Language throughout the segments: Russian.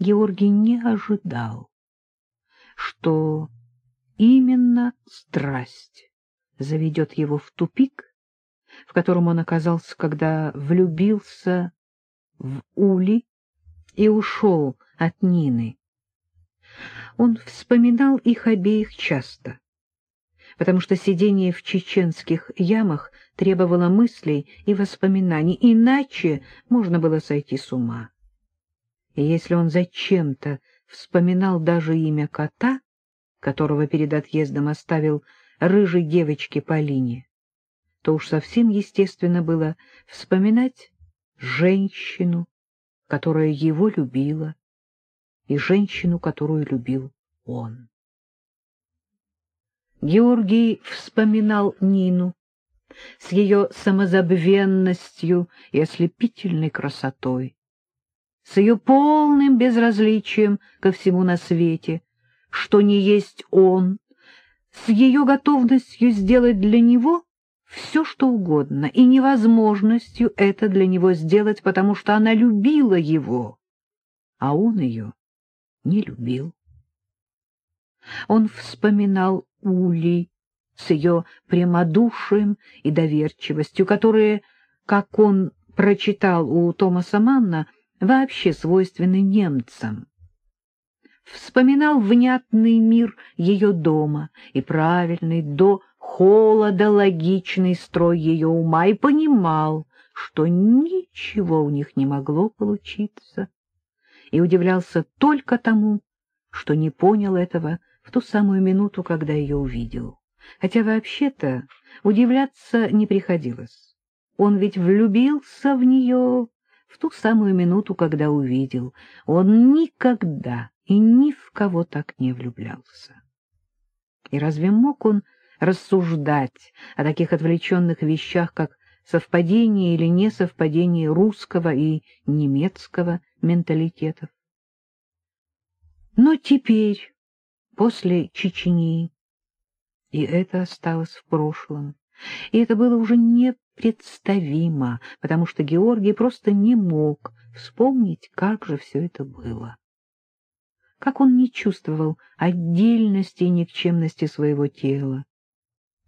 Георгий не ожидал, что именно страсть заведет его в тупик, в котором он оказался, когда влюбился в Ули и ушел от Нины. Он вспоминал их обеих часто, потому что сидение в чеченских ямах требовало мыслей и воспоминаний, иначе можно было сойти с ума. И если он зачем-то вспоминал даже имя кота, которого перед отъездом оставил рыжей девочке Полине, то уж совсем естественно было вспоминать женщину, которая его любила, и женщину, которую любил он. Георгий вспоминал Нину с ее самозабвенностью и ослепительной красотой, с ее полным безразличием ко всему на свете, что не есть он, с ее готовностью сделать для него все, что угодно, и невозможностью это для него сделать, потому что она любила его, а он ее не любил. Он вспоминал Ули с ее прямодушием и доверчивостью, которые, как он прочитал у Томаса Манна, вообще свойственны немцам. Вспоминал внятный мир ее дома и правильный до холода логичный строй ее ума и понимал, что ничего у них не могло получиться, и удивлялся только тому, что не понял этого в ту самую минуту, когда ее увидел. Хотя вообще-то удивляться не приходилось. Он ведь влюбился в нее в ту самую минуту, когда увидел. Он никогда и ни в кого так не влюблялся. И разве мог он рассуждать о таких отвлеченных вещах, как совпадение или несовпадение русского и немецкого менталитетов? Но теперь, после Чечни, и это осталось в прошлом, и это было уже непредставимо, потому что Георгий просто не мог вспомнить, как же все это было. Как он не чувствовал отдельности и никчемности своего тела,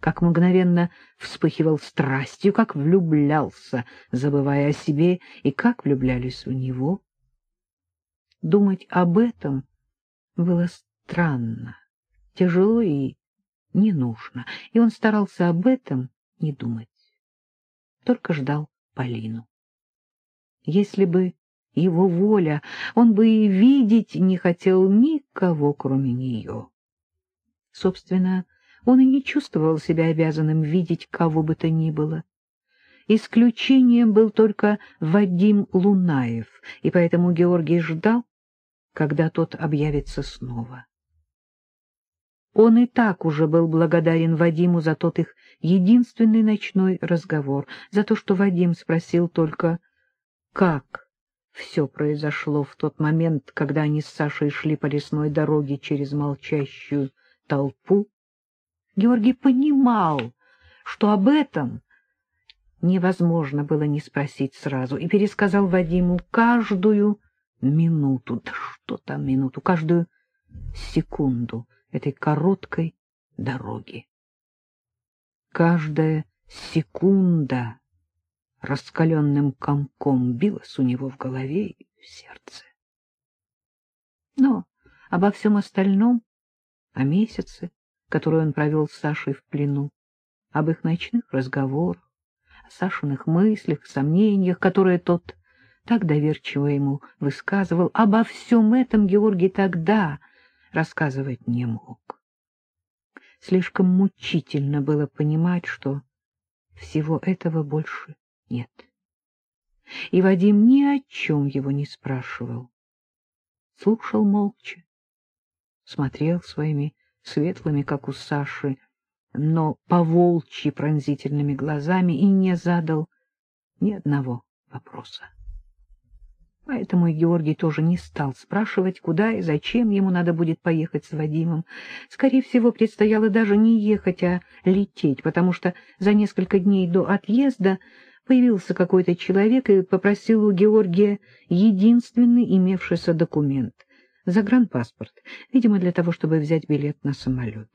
как мгновенно вспыхивал страстью, как влюблялся, забывая о себе, и как влюблялись в него. Думать об этом было странно, тяжело и не нужно, и он старался об этом не думать, только ждал Полину. Если бы его воля, он бы и видеть не хотел никого, кроме нее. Собственно, он и не чувствовал себя обязанным видеть кого бы то ни было. Исключением был только Вадим Лунаев, и поэтому Георгий ждал, когда тот объявится снова. Он и так уже был благодарен Вадиму за тот их единственный ночной разговор, за то, что Вадим спросил только, как все произошло в тот момент, когда они с Сашей шли по лесной дороге через молчащую толпу. Георгий понимал, что об этом невозможно было не спросить сразу, и пересказал Вадиму каждую минуту, да что там минуту, каждую секунду этой короткой дороги. Каждая секунда раскаленным комком билась у него в голове и в сердце. Но обо всем остальном, о месяце, который он провел с Сашей в плену, об их ночных разговорах, о Сашиных мыслях, сомнениях, которые тот так доверчиво ему высказывал, обо всем этом Георгий тогда рассказывать не мог. Слишком мучительно было понимать, что всего этого больше нет. И Вадим ни о чем его не спрашивал. Слушал молча, смотрел своими светлыми, как у Саши, но поволчьи пронзительными глазами и не задал ни одного вопроса. Поэтому и Георгий тоже не стал спрашивать, куда и зачем ему надо будет поехать с Вадимом. Скорее всего, предстояло даже не ехать, а лететь, потому что за несколько дней до отъезда появился какой-то человек и попросил у Георгия единственный имевшийся документ — загранпаспорт, видимо, для того, чтобы взять билет на самолет.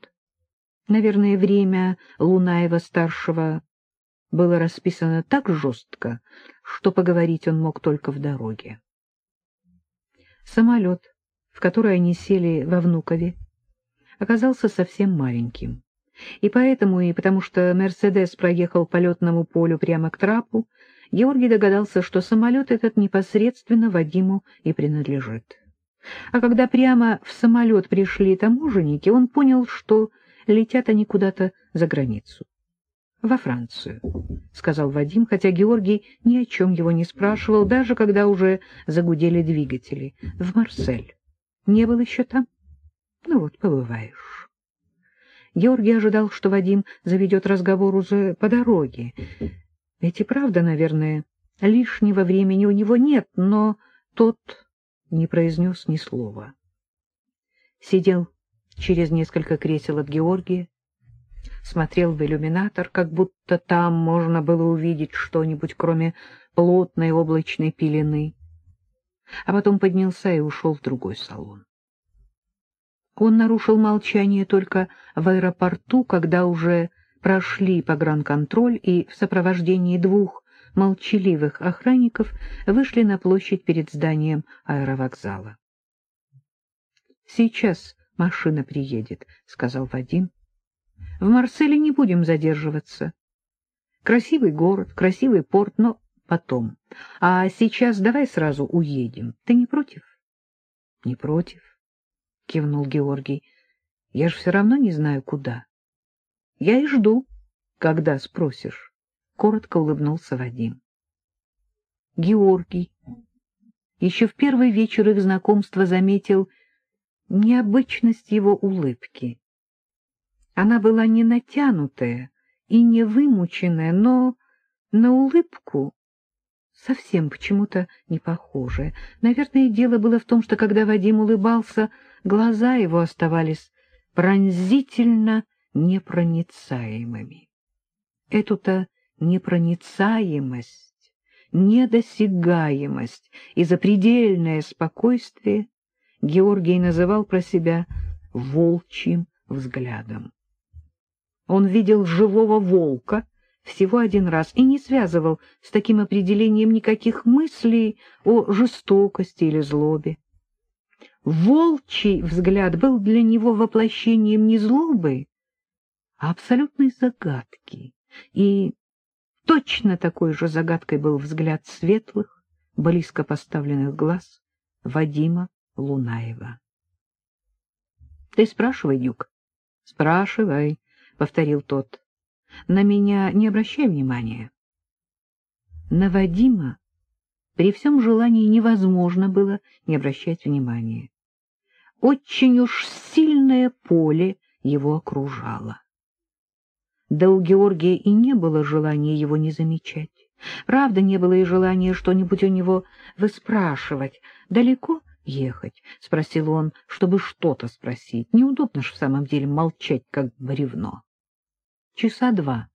Наверное, время Лунаева-старшего было расписано так жестко, что поговорить он мог только в дороге. Самолет, в который они сели во Внукове, оказался совсем маленьким. И поэтому, и потому что «Мерседес» проехал по летному полю прямо к трапу, Георгий догадался, что самолет этот непосредственно Вадиму и принадлежит. А когда прямо в самолет пришли таможенники, он понял, что летят они куда-то за границу. — Во Францию, — сказал Вадим, хотя Георгий ни о чем его не спрашивал, даже когда уже загудели двигатели. — В Марсель. Не был еще там? Ну вот, побываешь. Георгий ожидал, что Вадим заведет разговор уже по дороге. Ведь и правда, наверное, лишнего времени у него нет, но тот не произнес ни слова. Сидел через несколько кресел от Георгия, смотрел в иллюминатор, как будто там можно было увидеть что-нибудь, кроме плотной облачной пелены, а потом поднялся и ушел в другой салон. Он нарушил молчание только в аэропорту, когда уже прошли погранконтроль и в сопровождении двух молчаливых охранников вышли на площадь перед зданием аэровокзала. — Сейчас машина приедет, — сказал Вадим. — В Марселе не будем задерживаться. Красивый город, красивый порт, но потом. А сейчас давай сразу уедем. Ты не против? — Не против кивнул Георгий. — Я же все равно не знаю, куда. — Я и жду, когда спросишь, — коротко улыбнулся Вадим. Георгий еще в первый вечер их знакомства заметил необычность его улыбки. Она была не натянутая и не вымученная, но на улыбку совсем почему-то не похожая. Наверное, дело было в том, что когда Вадим улыбался, глаза его оставались пронзительно непроницаемыми. Эту-то непроницаемость, недосягаемость и запредельное спокойствие Георгий называл про себя волчьим взглядом. Он видел живого волка всего один раз и не связывал с таким определением никаких мыслей о жестокости или злобе. Волчий взгляд был для него воплощением не злобы, а абсолютной загадки. И точно такой же загадкой был взгляд светлых, близко поставленных глаз Вадима Лунаева. — Ты спрашивай, Дюк. — Спрашивай, — повторил тот. — На меня не обращай внимания. На Вадима при всем желании невозможно было не обращать внимания. Очень уж сильное поле его окружало. Да у Георгия и не было желания его не замечать. Правда, не было и желания что-нибудь у него выспрашивать. «Далеко ехать?» — спросил он, чтобы что-то спросить. Неудобно ж в самом деле молчать, как бревно. «Часа два»,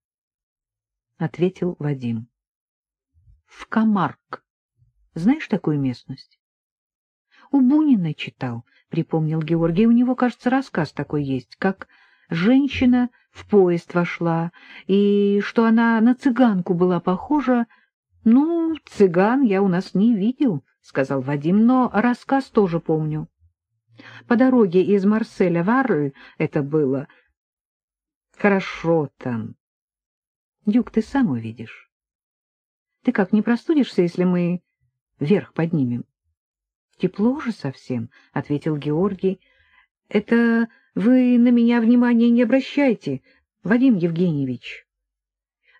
— ответил Вадим. «В Камарк. Знаешь такую местность?» «У Бунина читал припомнил Георгий. У него, кажется, рассказ такой есть, как женщина в поезд вошла, и что она на цыганку была похожа. Ну, цыган я у нас не видел, — сказал Вадим, — но рассказ тоже помню. По дороге из Марселя в Арль это было. Хорошо там. Дюк, ты сам увидишь. Ты как, не простудишься, если мы вверх поднимем? — Тепло же совсем, — ответил Георгий. — Это вы на меня внимания не обращайте, Вадим Евгеньевич.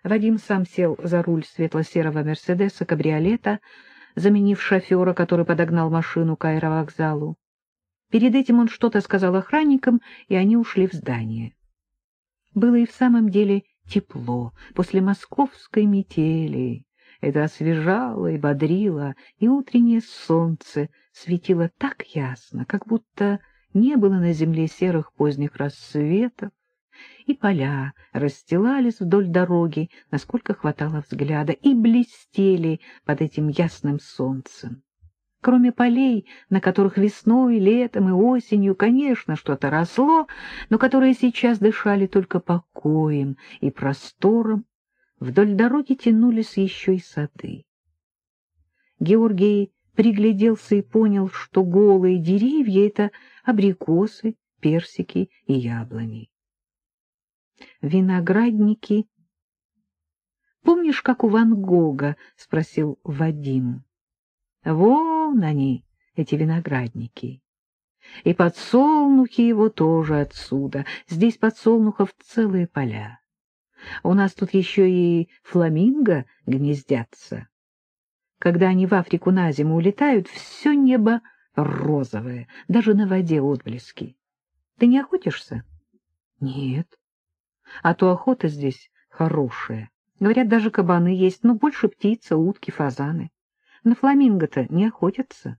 Вадим сам сел за руль светло-серого «Мерседеса» кабриолета, заменив шофера, который подогнал машину к аэровокзалу. Перед этим он что-то сказал охранникам, и они ушли в здание. Было и в самом деле тепло после московской метели. Это освежало и бодрило, и утреннее солнце светило так ясно, как будто не было на земле серых поздних рассветов, И поля расстилались вдоль дороги, насколько хватало взгляда, и блестели под этим ясным солнцем. Кроме полей, на которых весной, летом и осенью, конечно, что-то росло, но которые сейчас дышали только покоем и простором, вдоль дороги тянулись еще и сады. Георгий пригляделся и понял, что голые деревья — это абрикосы, персики и яблони. Виноградники. Помнишь, как у Ван Гога? — спросил Вадим. Вон они, эти виноградники. И подсолнухи его тоже отсюда. Здесь подсолнухов целые поля. У нас тут еще и фламинго гнездятся. Когда они в Африку на зиму улетают, все небо розовое, даже на воде отблески. Ты не охотишься? Нет. А то охота здесь хорошая. Говорят, даже кабаны есть, но больше птица, утки, фазаны. На фламинго-то не охотятся.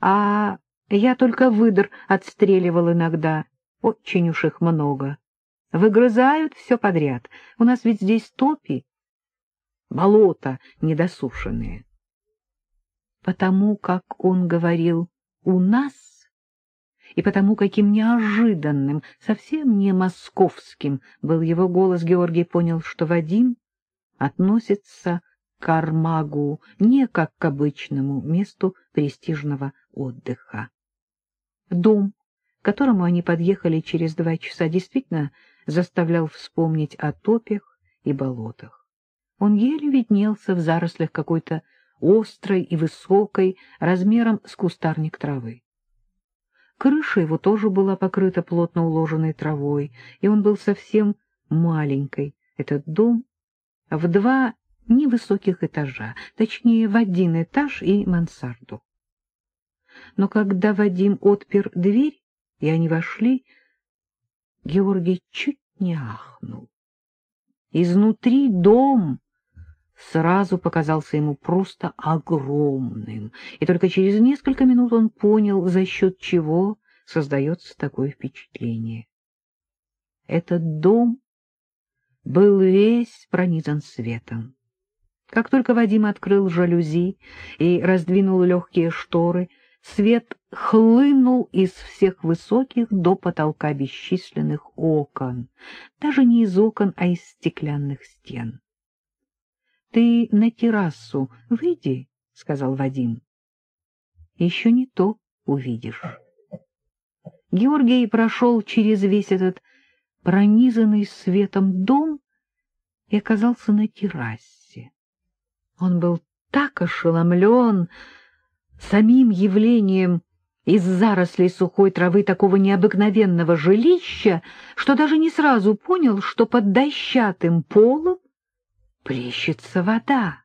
А я только выдр отстреливал иногда. Очень уж их много. Выгрызают все подряд. У нас ведь здесь топи, болота недосушенные. Потому как он говорил «у нас», и потому каким неожиданным, совсем не московским был его голос, Георгий понял, что Вадим относится к Армагу не как к обычному месту престижного отдыха. Дом, к которому они подъехали через два часа, действительно заставлял вспомнить о топях и болотах. Он еле виднелся в зарослях какой-то острой и высокой, размером с кустарник травы. Крыша его тоже была покрыта плотно уложенной травой, и он был совсем маленький, этот дом, в два невысоких этажа, точнее, в один этаж и мансарду. Но когда Вадим отпер дверь, и они вошли, Георгий чуть не ахнул. Изнутри дом сразу показался ему просто огромным, и только через несколько минут он понял, за счет чего создается такое впечатление. Этот дом был весь пронизан светом. Как только Вадим открыл жалюзи и раздвинул легкие шторы, свет хлынул из всех высоких до потолка бесчисленных окон, даже не из окон, а из стеклянных стен. — Ты на террасу выйди, — сказал Вадим. — Еще не то увидишь. Георгий прошел через весь этот пронизанный светом дом и оказался на террасе. Он был так ошеломлен самим явлением из зарослей сухой травы такого необыкновенного жилища, что даже не сразу понял, что под дощатым полом плещется вода.